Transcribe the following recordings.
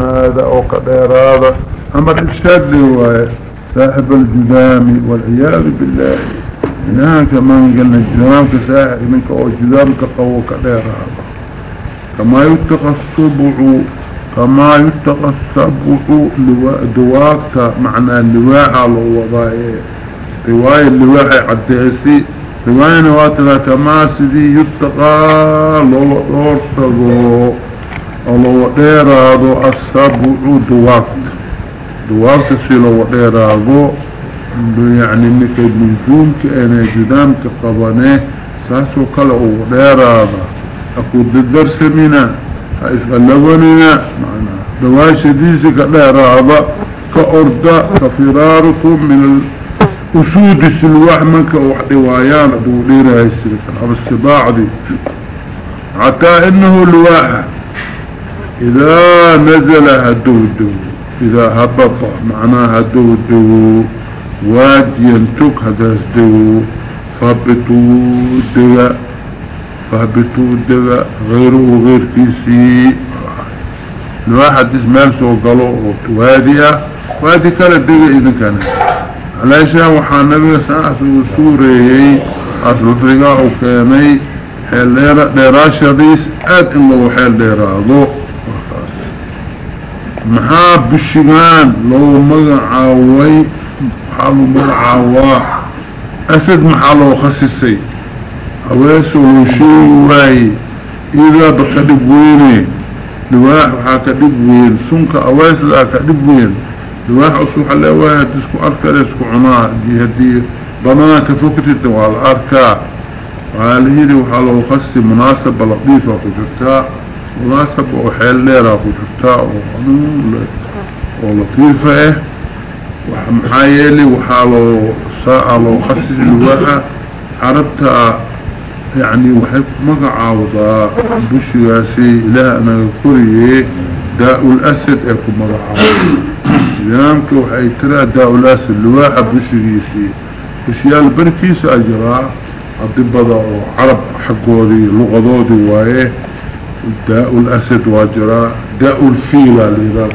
هذا أو كدير هذا أما الاشهاد له صاحب الجذام والعياذ بالله. هناك من قلنا الجذام كساحب منك أو جذام كقوة كدير هذا كما يتقى الصبع كما يتقى الصبع دواكتا معنى اللواء على الوضائع رواية اللواء عديسي رواية نواتنا كما سيدي يتقى لو دورتغو لو ديرادو الصبع دواكتا دواكتا سي لو ديرادو يعني نكي من كأنا جدام كقبانيه ساسو كلا ديرادا أقول الدرس منا هايسغلبننا معنا دواش ديسي كديرادا كأردا كفراركم من الأسود السلواح منك وحدي وعيان دولير هاي السلكة أما السباع دي حتى إنه الواحة إذا نزل هدوده إذا هبط معناه هدوده واديا تك هدوده فهبطوا دقاء فهبطوا دقاء غيره غير كيسي. الواحد سوى قالوا وادية وادي كانت دقاء إذن كانت علاشا وحا النبي ساعة سوريي أصل فرقاء وكامي حيل ديراشا ديس آد إن لو حيل ديرادو محاب بالشغان لو مقعاوي حالو مقعاوا أسد محالو خسيسي. أويسو لو شيواي إذا بكدب ويني. لواح وحاكدب وين سنك أويس لا كدب وين لواح أصوح الله واحد تسكو أركا لسكو عناء دي هدي بناك فكرت والأركا وعليه وحالو خسي مناسبة لطيفة كجرتا مناسبة وحيل ليرا كجرتا ولطيفة وحمحايلي وحالو ساعة لو خسي الواحة عربتها يعني وحيك مقعاوضا بشياسي إله أنا كوريه داء الأسد اكو مقعاوضا يامك وحي ترى داء الأسد لواحة بشياسي بشيال بركيس أجراء الضبضة عرب حقودي لغضودي وايه داء الأسد واجراء داء الفيلة ليرا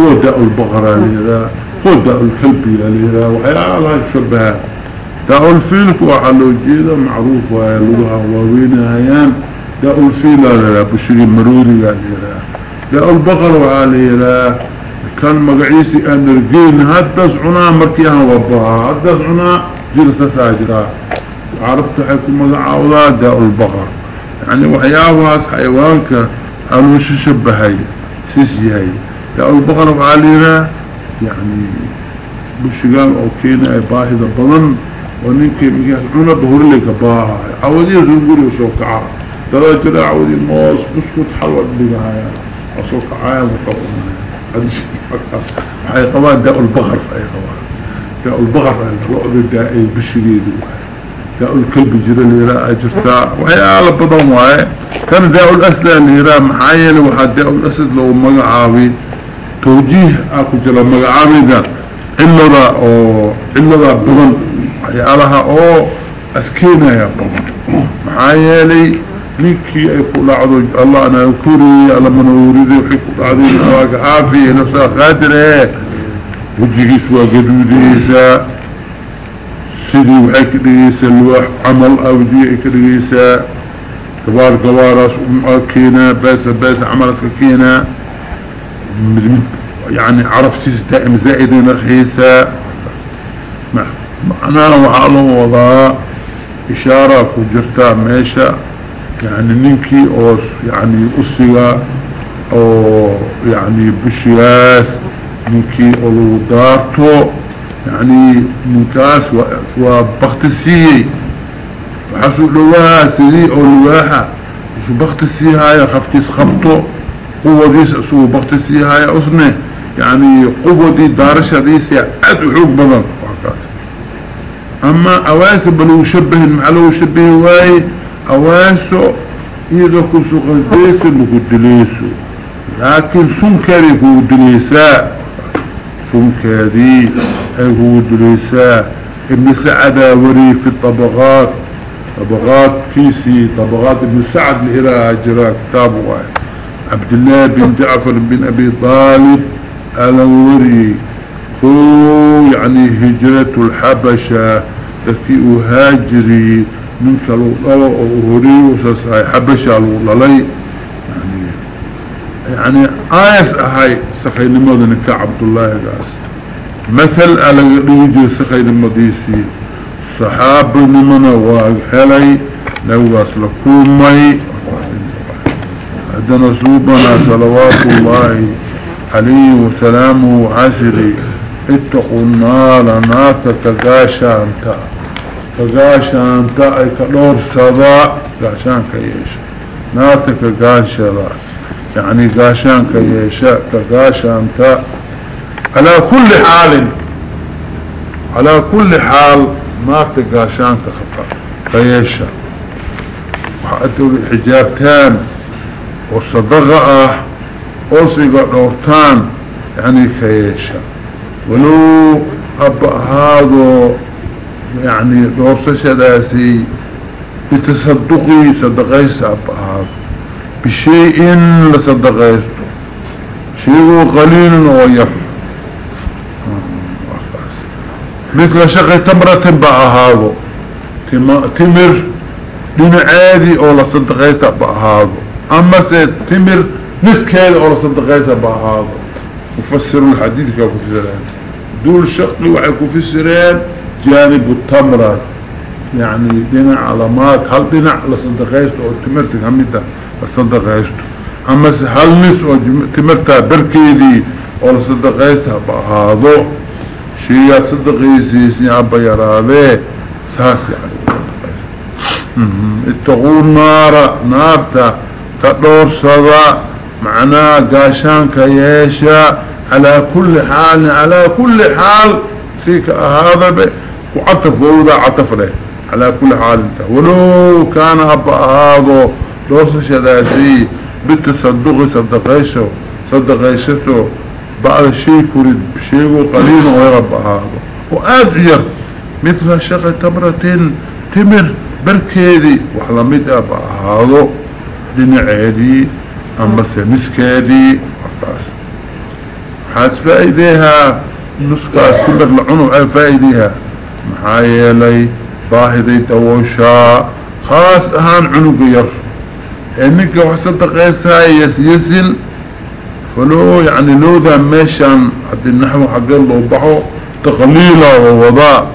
هو داء البقرة ليرا هو داء الكلب ليرا وحي الله يشبهها. داء الفيل وحلو جيدا معروف وهي لغها ووين هيان. داء الفيل لا بشري مرودي قال داء البقر وعليه كان مقعيسي أنرجين هدس عنا مركيها وبها هدس عنا جلسة ساجرة. عرفت حيكم مقعوضا داء البقر يعني وحياواس حيوانك الوش شبهي سيسي هاي داء البقر وعليه يعني بشغال أو كينا باهدة بضن وننكي مجاه عنا بهور لك باها عودي زنقري وسوكعا ترى جرى عودي موس بسكت حلوة بقايا وسوكعايا وقونا هذا شيء حي قوان داء البغر اي قوان داء البغر الرؤذ الدائي بالشديد داء الكلب جرى ليراء جرتاء وهي على بضم وهي كان داء الأسد ليراء محايل وحد داء الأسد لو مقعاوي توجيه اكو جرى مقعاوي ده إلا أو إلا ذا بضم waxyaalaha oo askeenaya badan maxaa yeelay ninkii ay ku dhacdo allah anaa koriyey alla mana wuriday waxay ku dhacday awaaga caafiya nafsaa qaadire wejigiis waa الذي وحك ليس الوح عمل أو جيئك ليس. كبار كبارس امعكينا باسا باسا عملتك كينا. يعني عرفت تائم زائدين رخيسا معنى وعلم وضاء إشارة كجرتا ماشا يعني ننكي أوس يعني اصيغا أو يعني بشياس. ننكي أو دارتو. يعني ننكاس وبختسي. وحسو لواها أو لواها شو بختسي هاي خفكيس خبطو. قوة ديس سو بختسي هاي أصنه يعني قوة دي دارشة ديس أدو حوق بضن أما اواسو بلو شبه المعلو شبه واي أواسو إذا كسو قلتيس لكو دليسو. لكن سنكري دليسا. سنكري هو دليسا ابن سعد وري في الطبقات طبقات كيسي طبقات ابن سعد لإله جرى كتابه واي عبد الله بن جعفر بن أبي طالب الوري هو يعني هجرة الحبشة لكي أهاجري من كالو أهوري وساسهاي حبشة يعني يعني آيس أهاي سخي لماذا نكا عبد الله قاس. مثل على ريجي سخي لمديسي صحاب لمنا واغحلي نوغاس لكومي. هذا نصوبنا صلوات الله عليه وسلامه وعشري اتقوا النار نارتا كقاشا انتا كقاشا انتا أي كدور صدا قاشان كيشا نارتا كقاشا يعني قاشان كيشا كقاشا انتا على كل حال على كل حال نارتا قاشان كيشا. وحأتوا الحجابتان وصدقاء اوصيقا دورتان يعني كيشا. ولو أبا هذا يعني دورسة داسي بتصدقي صدقيس أبا هذا. بشيء لصدقيسته شيء قليل ويف مثل شقي تمرة بقى هذا تمر دون عادي أو لصدقيس أبا هذا أما تمر نسكيل أو لصدقيس أبا هذا مفسروا الحديث كفسرين دول شقي وعيكو فسرين جانب التمرة يعني دينا علامات. هل دينا لصدقيسته أو تمرتك هميتا لصدقيسته أما هل نس أو تمرتها بركيدي أو لصدقيستها بهذا شيئات صدقيسيسي عبا يراده ساس يعني اتقوا النار نارتا. كدور صدا معناه قاشان كيشا على كل حال على كل حال. سيك هذا وعطف ووضع عطف له على كل حال انت. ولو كان أبا هذا دوس شداسي بالتصدق صدقيشه صدقيشته بعد شيء كرد بشيء قليل ويرب هذا. وأذير مثل شغل تمرة تمر بركيدي وحلمت أبا هذا لنعيدي أما سنسكيدي وقاس حاس فائدها نسكاس كلك لعنو اي فائدها محايا لي باهدي توشا خاص أهان عنو قير انك وحسد قيسها يس يسل فلو يعني لو ذا ميشان حتى النحو حق الله بحو تقليلا ووضاء.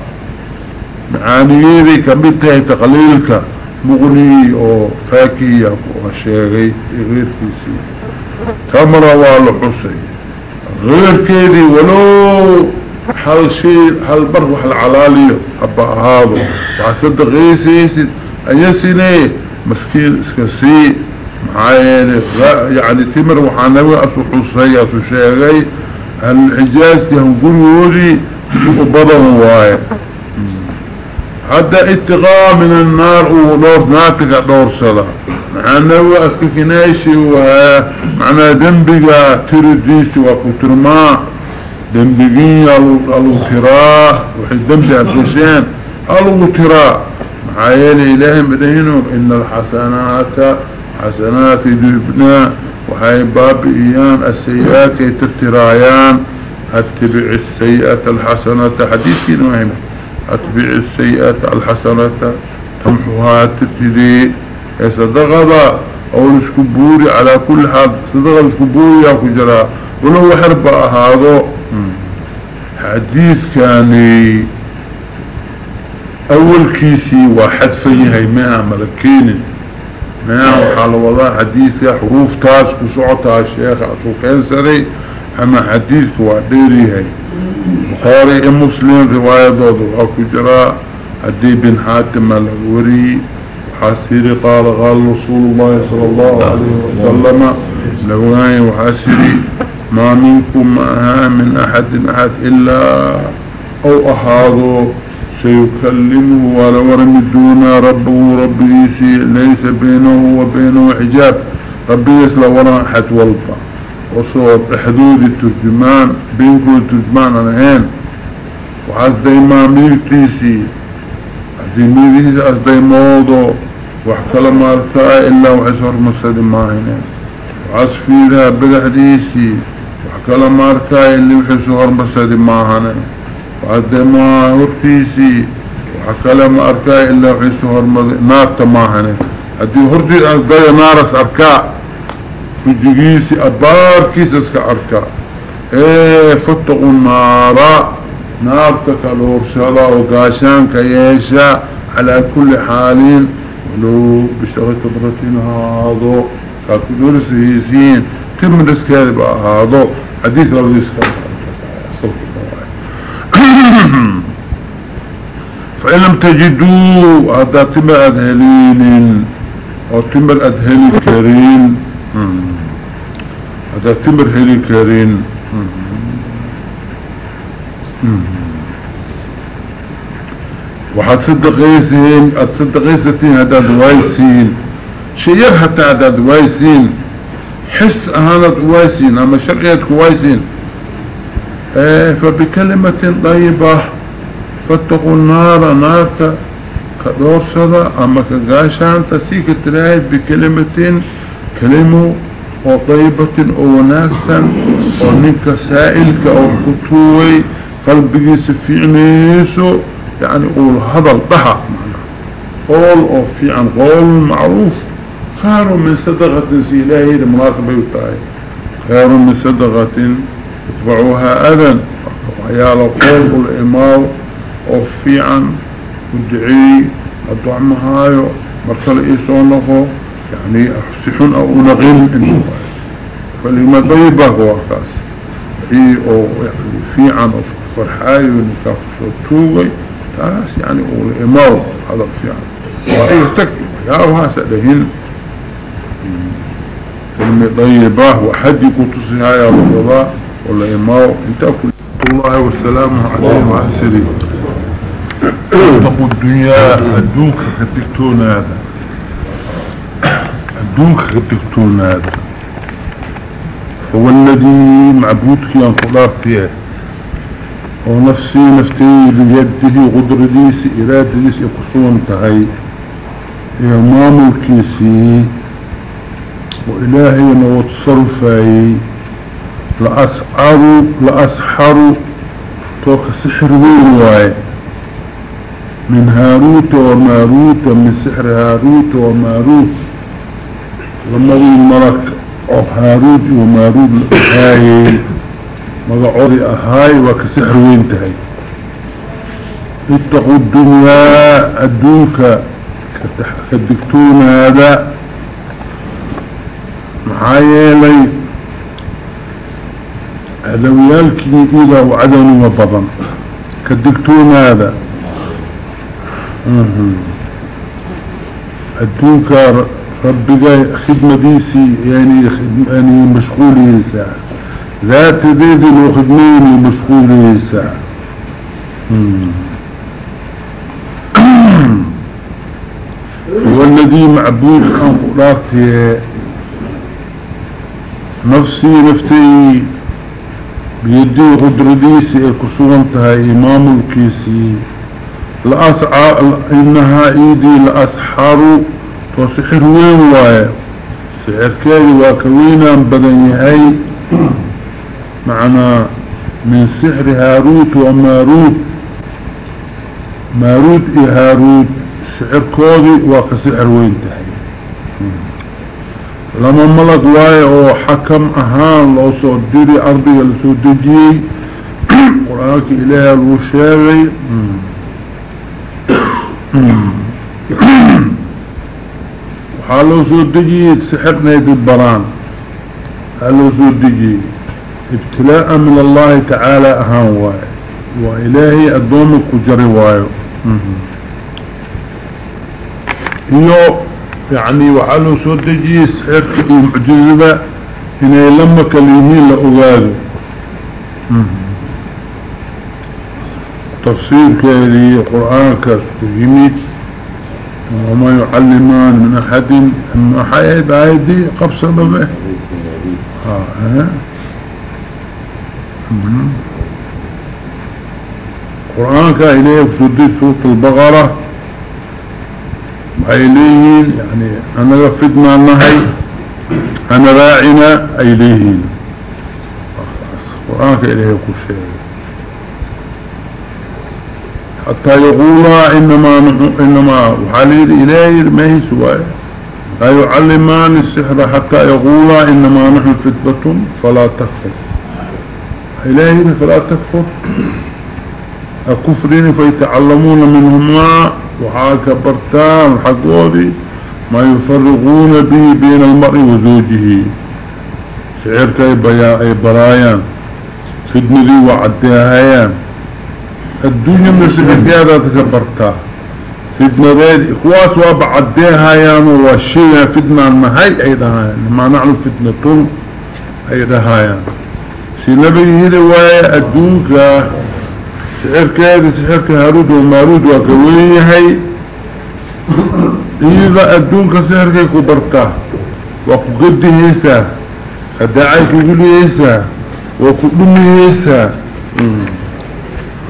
معاني ذي كمتها تقليلك مغني أو فاكية وشيغي غير كيسي. تمر والحسي غير كيدي ولو حل شيء حل بر وحل علالي أبا هذا. وعسد غيسيس أيسيني مسكين اسكسي معايا يعني تمر وحانوي أسو حسي أسو شيغي الحجاز كهم قلوري وبضم واي. هذا اتقاء من النار ودور ناتك دور صدا معنى اسككنايشي ومعنى دنبقى ترديسي وكترما دنبقين الوتراء وحي دنبقى الدشين الوتراء معايا إلهي مدينه إن الحسنات حسنات جبنا وحي باب إيان السيئات تترايان. أتبع السيئة الحسنة حديثي نوهنا أتبع السيئة الحسنة تمحوها تتدي. صدقها أو الاسكبوري على كل حال. صدقها الاسكبوري يا كجرا. ولو حرب هذا حديث كان أول كيسي واحد فيه هيماء ملكين. ما وحال وضع حديث حروف تاس كسعتها الشيخ عصوكين سري أما حديث وعديري هاي بخاري مسلم رواية ضوضو جراء عدي بن حاتم الغوري وحاسيري قال قال رسول الله صلى الله عليه وسلم. لغاية وحاسيري ما منكم معها من أحد أحد إلا أو احاضو سيكلمه ولو رمدون ربه ربيسي ليس بينه وبينه حجاب. ربي يسلى وراء حد والبا وصوت حدود الترجمان بينكم الترجمان عنهين وعزدي ما ميرتيسي عزدي ميرتيسي عزدي موضو. وحكلا ما ارتاء إلا وحسر مسد ما هنين عصفيرها بدحديسي وحكلا ماركاي اللي وحسو هرمسادي معهنا وعدي ما هرتيسي وحكلا ماركاي اللي وحسو هرمسادي نارتا معهنا هدي هرتي أصدايا نارس أركاء وجيسي أبار كيسس كأركاء إيه فتقوا النار نارتك الورشلة وقاشان كيشا على كل حال ولو بشغل كبرتين هذا كاكدور سيسين كم رسك هذا هذا حديث رضي فإن لم تجدوا هذا تم أذهلين أو تم الأذهل الكريم. هذا تمر هلي كريم وحد صدقيسين صدقيستين هذا دوايسين شيء حتى هذا دوايسين حس اهانا دوايسين أما شرقية كوايسين فبكلمة طيبة فاتقوا النار نارتا كدورسة أما كقاشان تسيك تلاهي بكلمة كلمة وطيبة وناكسا وننك سائلك أو كتوي قلبي سفيعنيسو يعني قول هذا الضحى قول أو في عن قول معروف. خير من صدقة سيلاهي لمناسبة يتاهي خير من صدقة اتبعوها اذن وحيال قول في عن ودعي الدعم هايو مرسل ايسونه يعني احسحون أو نغل إنه فلما طيبة هو كاس اي أو يعني في عن فرحاي ونكاف توغي تاس يعني اول امو هذا في عن وايه تك ياوها سألهن كلمة طيبة وحد كتسها يا رضا ولا امو انت كل الله. والسلام عليه وعسري اتقوا الدنيا الدنك كدكتون هذا الدنك كدكتون هذا هو الذي معبودك ينقلاب فيه ونفسي نفتي بيده غدر ديس إرادة ديس يقصون تهي إمام الكيسي وإلهي نوتصرفي لأسعر لأسحر توك سحر ويرواي من هاروت وماروت من سحر هاروت وماروت. لما ذي الملك أو هاروت وماروت هاي مقعوري أهاي وكسحر وينتهي اتقوا الدنيا الدنك كالدكتون هذا. معايا لي أدويالكي إذا وعدن وبضن كالدكتون هذا الدنك ربك خدمة ديسي يعني, يعني مشغولي ساعة ذات ذيذ وخدمين مشغولي ساعة والذي معبود عن قراتي نفسي نفتي بيدي قدرديسي الكسوانتها إمام الكيسي. لأسعى إنها إيدي لأسحر وسحر وين واي سحر كالي واكوينا بدن يهي. معنا من سحر هاروت وماروت. ماروت اي هاروت سحر كودي وكسحر وين تهي. لما ملك واي أو حكم أهان لو سو ديري أرضي لسو دجي قرآنك إلهي الوشاغي حالو سو دجي سحرنا البران. حالو سو دجي ابتلاء من الله تعالى أهان واي. وإلهي الدومك جري وايو يو يعني وحالو سو دجي سحرك المعجزة إنه لما كلمين لأغاده تفسير كذي قرآن كذي وما يعلمان من أحد أن حياة عيدي قبصة به ها؟ قرآن كإليه بسدي سورة البقرة. وإليه يعني أنا غفدنا النهي أنا راعنا إليهين قرآنك إليه كل شيء. حتى يقولا إنما نحن إنما وحالير إلهي ما هي لا يعلمان السحر حتى يقولا إنما نحن فتبة فلا تكفر. إلهي فلا تكفر. الكفرين فيتعلمون منهما وحاك برتان حقودي ما يفرقون به بين المرء وزوجه. سعرك أي برايان فدنذي وعديهايان الدنيا من سبقيادة تكبرتها فدنا ذي كواس وابع عديهايان وشيها فدنا المهي اي دهايان ما نعلم فتنة اي دهايان سي نبي هذا واي الدنيا سعرك هذا سعرك هارود ومارود وكويهي إذا أدونك سهرك كبرتا. وقد هيسا. الدعايك يقول هيسا. وكدوم هيسا.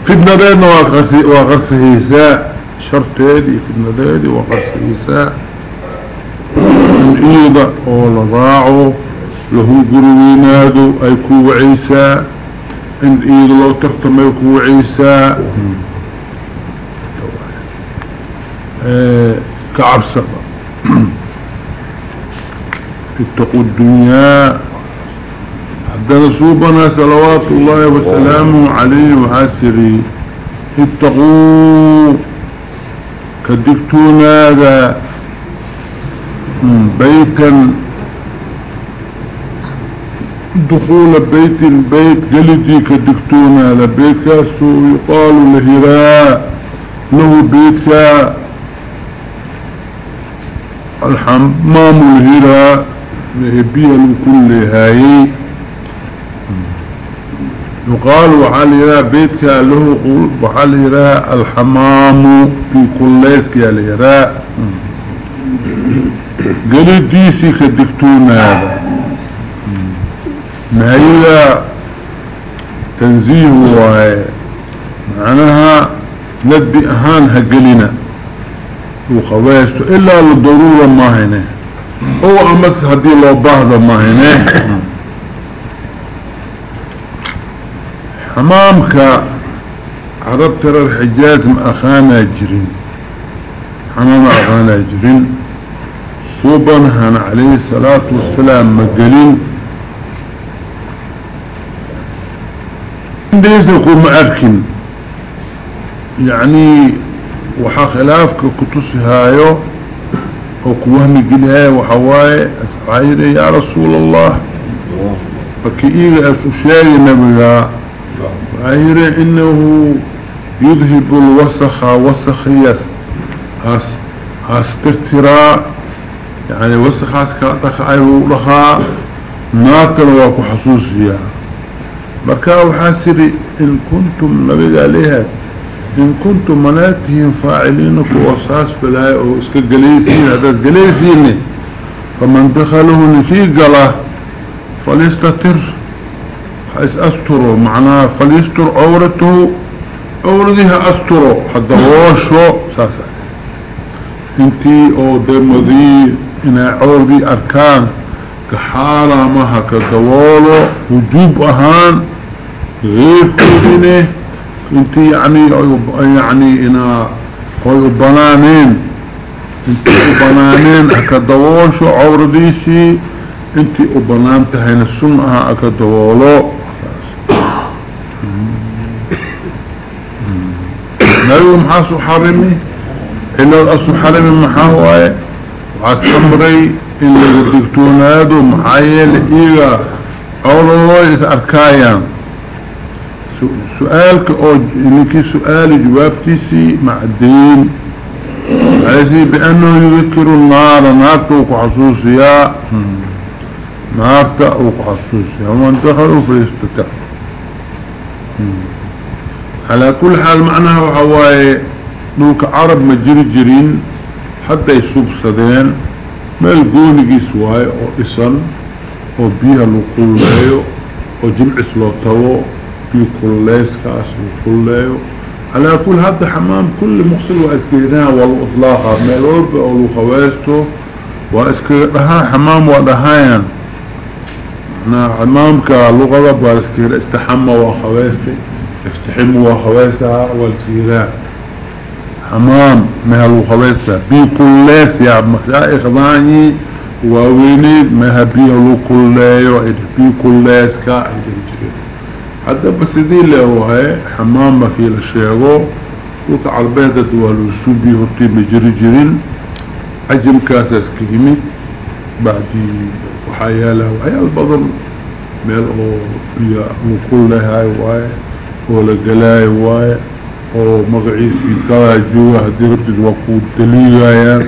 فدنا بينا وغرس هيسا. شرط هذه فدنا بينا وغرس هيسا. إيضا أولا ضاعوا له قروينادو أي كو عيسى. إن إيضا لو تختم أي كو عيسى كعبسة اتقوا الدنيا. حتى صوبنا صلوات الله وسلامه عليه وعسري اتقوا. كدكتون هذا بيتا دخول بيت البيت قلتي كدكتون هذا بيت كاسو يقال لهراء له بيت الحمام الهراء بيا كل هاي. يقال وحال بيتك له قول وحال الحمام في كل ليسك الهراء قال ديسي كدكتون هذا ما هي تنزيه وهي معناها ندي أهان هقلنا وخواسته إلا للضرورة ما هنا هو أمس هدي لو بعض ما هنا حمامك عرب ترى الحجاز أخانا جرين حمام أخانا جرين صوبا عليه الصلاة والسلام مقالين ليس يكون مأركن يعني وحا خلافك كتسهايو وكوهمي قلها وحواي أسعيري يا رسول الله. فكئيغ أسوشاي نبغا أسعيري إنه يذهب الوسخ وسخ يس أس أسترتراء يعني وسخ أسكاتك أيهو لها ناتل وكو حسوسيا مركا وحاسري إن كنتم نبغا ليهات إن كنتم مناتهم فاعلينك وصاص بلاي أو اسك قليسين هذا قليسين فمن دخله نفي قلا فليستتر حيث أستره معناه فليستر عورته عورتها أستره حتى وشو ساسا انتي أو دمضي أنا عورتي أركان كحالة مها كدوالو وجوب أهان غير كودينه انت يعني يعني أنا قوي بنانين انت بنانين اكدووشو عورديسي انت بنانتهين السنة اكدوولو نبي محاسو حرمي إلا الأسو حرمي محاوة وعسكمري إلا الدكتونادو محايا لإيغا أولا الله يسأركايا سؤالك أو إنك سؤال جوابتيسي مع الدين. عايزي بأنه يذكر النار نارته وحصوصيا نارته وحصوصيا ومن دخلوا فيستكع على كل حال معناها وحواي نوك عرب مجري جرين حتى يسوب صدين. ما القوني سواي أو اسن أو بيها لقول أو جمع سلوطاو في كل كاس وكل على كل هذا حمام كل مغسل واسكيناه والإطلاق ميلوب أو الخواسته واسك لها حمام ودهايا حمامك لغة باسك استحمى وخويستي استحم وخويسها والسيرات حمام مهل وخويسها بكل ليس يا مكلا إخضاني وويني مها بيه كل بكل ليس كائد حتى بس دي اللي هو هاي حمام مكيل الشيغو وكا البيضة والوسوبي هطي بجري جرين. عجم كاساس كيمي بعدي وحياله وحيال بضم ميل أو بيا هاي واي ولا قلاي واي أو مقعيسي كلا جوا هديرتد وقود دليغايان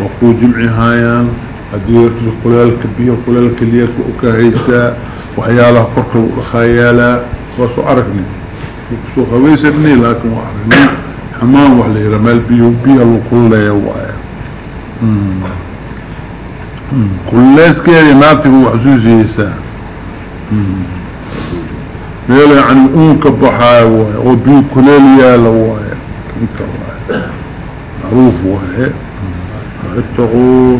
وقود جمعي هايان هديرتد قلال كبير قلال كليك وكهيسا وحيالها فرق وخيالا وصو عرفني وصو خويس ابني لكن وعرفني حمام وحلي رمال بيو بيا وكل يوايا ناس كيري ناتي وحسوسي يسا ميلا يعني اونك بحايا وايا وبيو كليل يالا وايا انت وايا معروف وايا اتقوا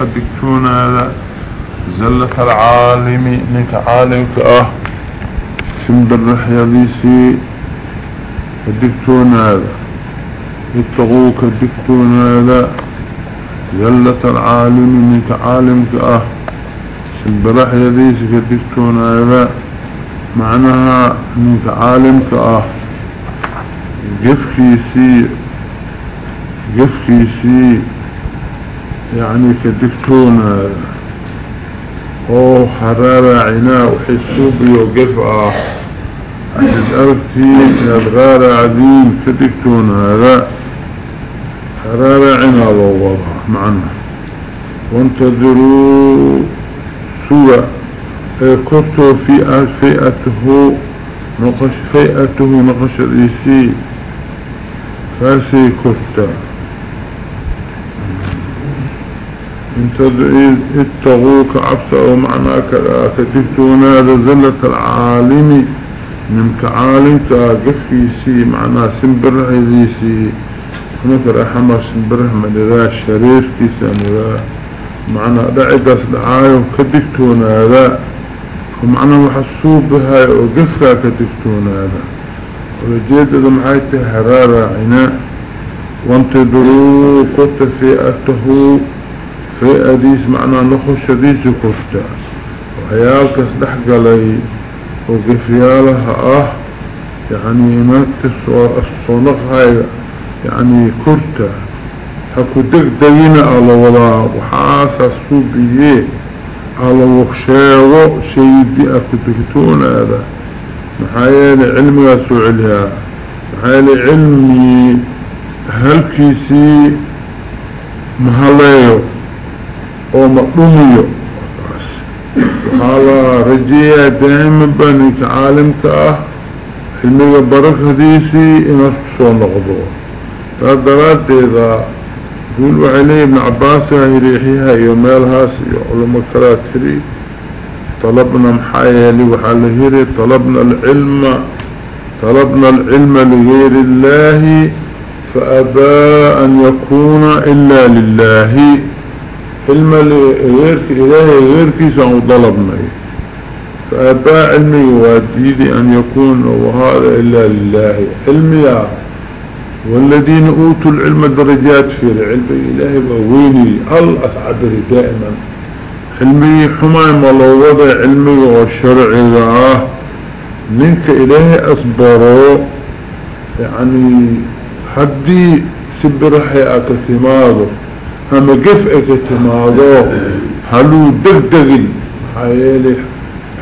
تكدكتون هذا. زلة العالم إنك عالمك آه. سنبر رحيا كدكتون هذا. اتقوا كدكتون هذا. زلة العالم منك عالمك آه. سنبرح يديس كدكتون هذا معناها منك عالمك آه قفكيسي قفكيسي يعني كدكتون أو حرارة عناء وحسوبي وقف آه عشد أرتي يبغار عدين كدكتون هذا حرارة عنا ووضع معنا وانتظروا. سوى كرتو في فئته نقش فئته نقش الإيسي فاسي كرتا انتظروا اتغوك عبسا ومعناك كتبتون هذا زلة العالم نمك عالم تاقفيسي معناه سنبره ذيسي مثل حمر سنبره من ذا الشريف كيسان ذا معناه دعقس دعايو كدكتون هذا ومعناه محسوب بها وقفها كدكتون هذا. ورجيت إذا معايته حرارة عناء وانتظروا كنت فئته فئة ديس معناه نخش ديس كنت وحيالك اسدحق لي وقفيالها آه يعني مات الصنق هاي يعني كرتا. حكو دق دقينا على ولا وحاسا صوبيه على وخشاوة شيدي أكو دكتون هذا. محايا علمي سوعلها محايا علمي هلكيسي مهلايو أو مقدوميو وحالا رجية دائما بانك عالمك آه علمي بركة ديسي انك سو نقضو فالدرات إذا قول وعلي ابن عباس يريحيها يوميلهاس علماء كراتري. طلبنا محايلي وحاله طلبنا العلم طلبنا العلم لغير الله فأبى أن يكون إلا لله. علم غيرك إلهي غيرك سنطلبنا فأبى علمي واديدي أن يكون وهذا إلا لله. علمي والذين أوتوا العلم درجات في العلم إلهي وويني الأسعد دائما. علمي حمايم الله وضع علمي والشرع ذاه منك إلهي أصبروا يعني حدي سبرحي أكتماده أما قفئك تماضو هلو دقدقل حيالي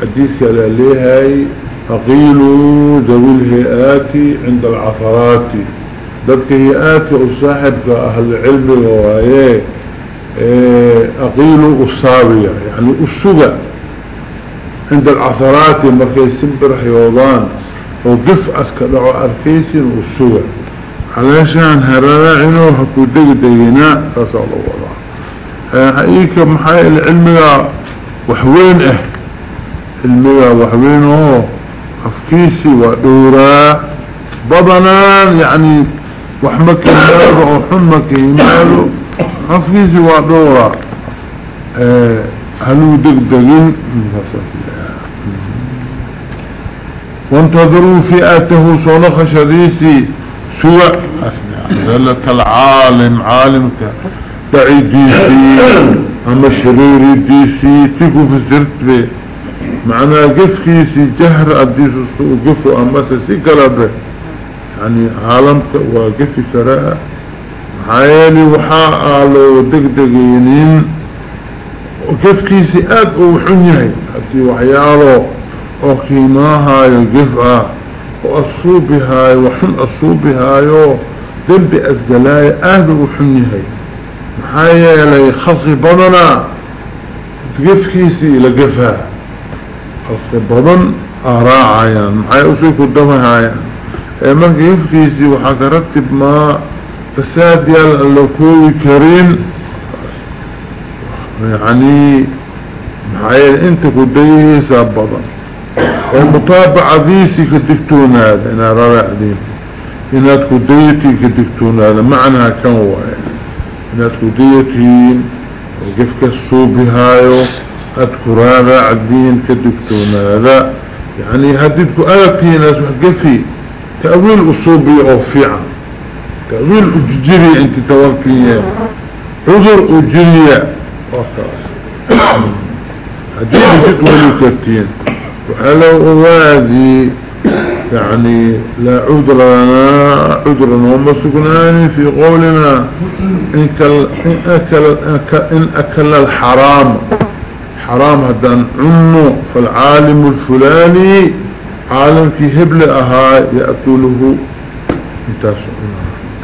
حديث كلا ليهاي. أقيلوا ذوي الهيئات عند العثرات ذلك هيئات وصاحبك أهل العلم ووايه أقيلوا أصابية يعني أسوغة عند العثرات مركي سنبر حيوضان وقف أسكدعو أركيسي أسوغة علشان هراعنه حكو دق دقنا فاسأل الله. حقيقة محايا العلم وحوين آه علمي وحوينه أفكيسي ودورا. بضنان يعني وحمك يماله وحمك يماله خفكيسي وادورا آه هلو دقدقين. وانتظروا فئاته صنخ شديسي سوء. ذلة العالم عالمك دعي ديسي أما شريري ديسي تيكو في الزرت معنى قفكيسي جهر أديس السوء. قفو أما سيسي قلبه يعني عالمك وقفي كراء حيالي وحاء لو دقدقينين. وقفكيسي اد وحنيهي ابتي وحياله وقيماها يقفع. وأصوبها وحن أصوبها يو دنب أسقلاي اد وحنيهي محايا لي خلق بدنا قفكيسي لقفها خلق بدن أراعيا محايا أسوك الدمها يعني اما قفكيسي وحكرتب ما فساد يال اللوكوي كريم يعني محايا انت كديه سابضا ومطابعة ذيسي كدكتون هذا أنا رائع دين انات كديتي كدكتون هذا معنى كان واحد انات كديتي وقفك الصوبي هايو اذكر هذا عدين كدكتون هذا. يعني هددك ألتي ناس وحقفي تأويل أصوبي أو فيعا تأويل أجري أنت توكلية عذر أجري. هدين جد ولي كرتين وحلو أوادي يعني لا عذر لنا عذر وما سكناني في قولنا. إن, كل إن, أكل, إن أكل الحرام. حرام هدان عنه فالعالم الفلاني عالم في هبل أها يأكله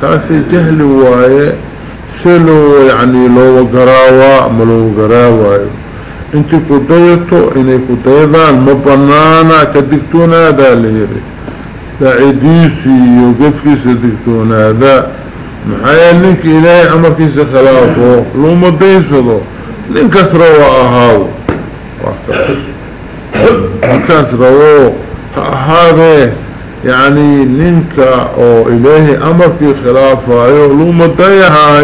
تاسي جهل وايه سلو يعني لو قراوة ملو قراوة انت كديتو اني كديدان مبنانا كدكتون هذا ليري. داعديسي يوقفكيس دكتون هذا محايا لنك إلهي أمركيس خلافه لو مديسدو لنكس روا أهاو. لنكس روا. هذا يعني لنك أو إلهي أمركي خلافه لو مديها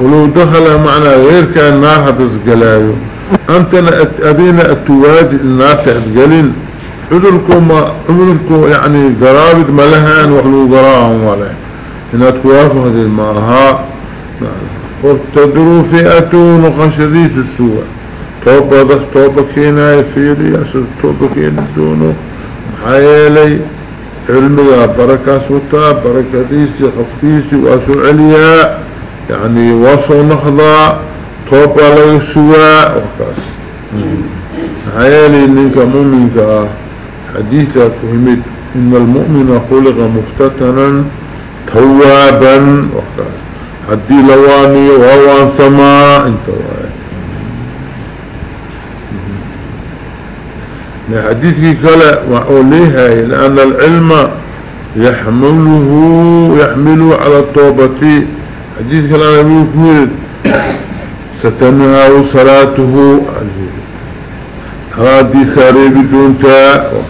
ولو دخل معنا غير كان نار هتسقلايو أنتنا ادينا التواجه النار تسقلين عذركم عذركم يعني قرابة ملهان وحلو قراهم ولا. هنا توافوا هذه الماها. وابتدروا فئة نقشديس السوء. توبة دخ توبة كينا يفيري يسر توبة كينا دونه حيالي علمي بركة سوطة بركة ديسي خفتيسي واسو عليا. يعني وصل نخضع توب على السواء وكاس عيالي إنك مؤمنك حديثة فهمت. إن المؤمن خلق مفتتنا توابا وكاس حدي لواني وهو سماء انت واي لحديثك كلا وأوليها لأن العلم يحمله يحمله على التوبة. حديث كلام أبي كويل ستنهى صلاته. هذه ساري بدون تاء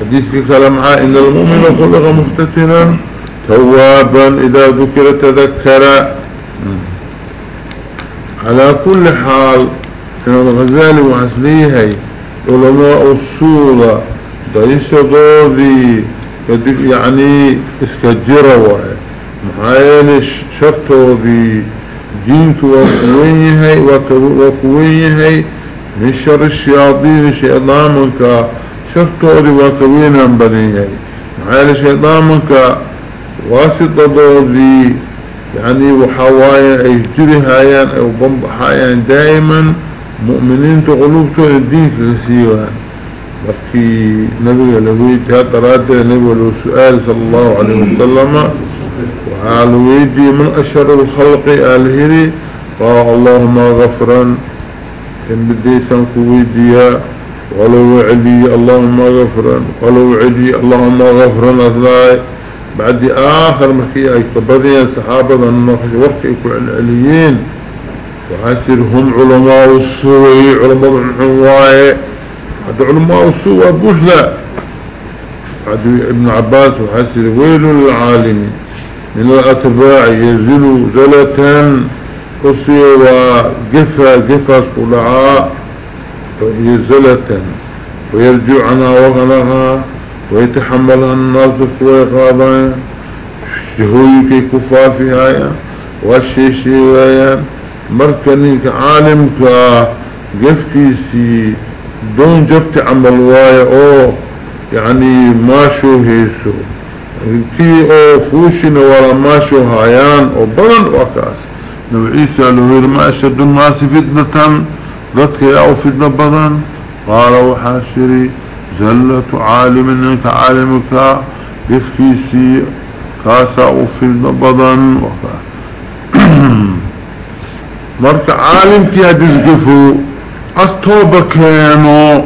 حديث كلام إن المؤمن خلق مفتتنا توابا إذا ذكر تذكر. على كل حال إن الغزالي وحسنيه علماء الصورة ضيس ضوذي يعني اسكجروا محايلش شرطه دي دينك وكوينيهي وكوينيهي من شر الشياطين الشيطانك شرطه دي وكوينها بنيهي محايل شيطانك واسطة دي يعني وحوايا اي جريهايان أو بمبحايان دائما. مؤمنين تقلوبتو الدين كسيوان بكي نبي لويت رادة نبي له سؤال صلى الله عليه وسلم. وعال ويدي من أشر الخلق آلهري قال اللهم غفرا إن بديسا كويديا ولو علي اللهم غفرا ولو علي اللهم غفرا أثناء. بعد آخر مكي أي كبضيا صحابة النخش ورك يكون العليين وحسر هم علماء السوء علماء الحواء هذا علماء السوء بوش لا ابن عباس وحسر ويل للعالم؟ من الأتباع يزل زلة. قصي وقفة قفة صلعاء يزلة ويرجع عنها وغلها ويتحملها الناس ويقاضها شهوي كفافها والشيشي ويا مركنك عالمك قفكيسي دون جبت عمل وايا أو يعني ما شو هيسو كي أو فوشن ولا ما شو هايان أو بلن وكاس نو عيسى لهير ما اشد الناس فتنة ذاتك أو فتنة بلن قال وحاشري زلة عالم انك عالمك يفكيسي كاسا أو فتنة بلن وكاس مرك عالمك يدزقفو التوبة كانوا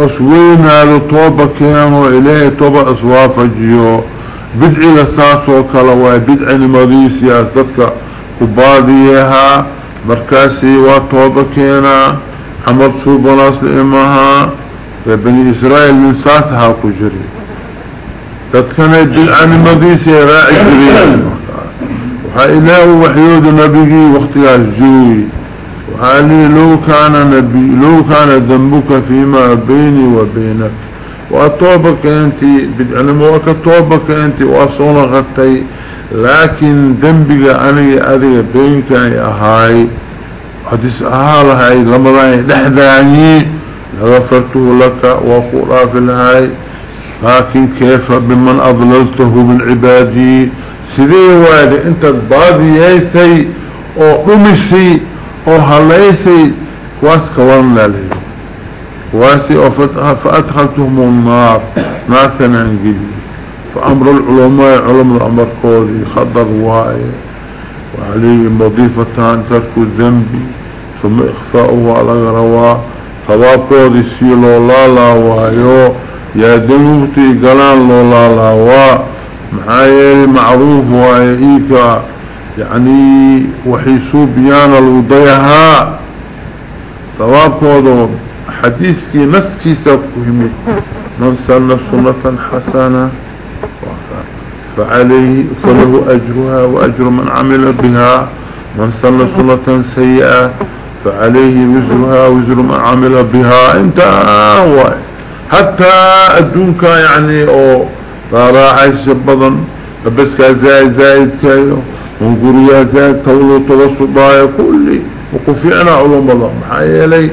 أسوينا لطوبة كانوا إليه توبة أسوافجيو بدعي لساس وكالواي بدعي لمضيسي أصدقك قباديها مركاسي وطوبة كانا حمد صوبناس لإمها بني إسرائيل من ساسها كجري تتكنا بدعي لمضيسي راعي جري وحا إله وحيود نبيي واختيار جوي وحالي لو كان نبي لو كان ذنبك فيما بيني وبينك. وأطوبك أنت بدعلم وكطوبك أنت وأصونا غطي لكن ذنبك أنا أذي بينك أهاي. حديث أهالها رمضان لحظاني. لغفرته لك وقرا في الهاي. لكن كيف بمن أضللته من عبادي؟ سيدي وادي انت البادي يسي أو قمشي أو هليسي كواس كوان لالي كواسي أو فأدخلتهم النار. نار كان انجلي فأمر العلماء علم الأمر كولي خضر واي. وعليه مضيفتان ترك الذنب. ثم إخفاؤه على غرواء ثواب كودي سيلو لا لا وايو. يا دموتي قلان لو لا لا واي محايا معروف وايئيك يعني وحيسو بيانا الوضيها ثواب كودو حديثكي نسكي سوكهمي من سنة سنة حسنة. فعليه فله أجرها وأجر من عمل بها. من سنة سنة سيئة. فعليه وزرها وزر من عمل بها. انت هو حتى أدونك يعني أو راعي بدن بس زايد زايد كايو ونقريا زايد تولو توسطايا كل وقفعنا علوم الله محايا لي.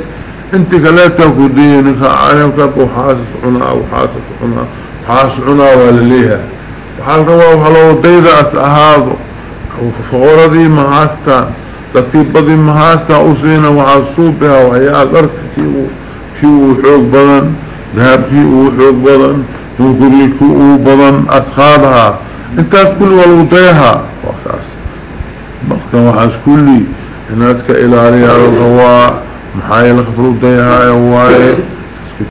أنت كلاتا كدينك عالمك وحاسس عنا وحاسس عنا حاسس عنا ولليها وحال روا وحلو ديدا اسأهاضو فغوردي مهاستا تطيبدي مهاستا أسينا وحاسوب بها وهي أدرك كيو كيو حوق بدن ذهب كيو حوق بدن وقريك وبضن أسخابها انتاس كل والوضيها وكاس بقى وحاس كلي الناس كإلالي على الغواء محايا لخفر وضيها يواي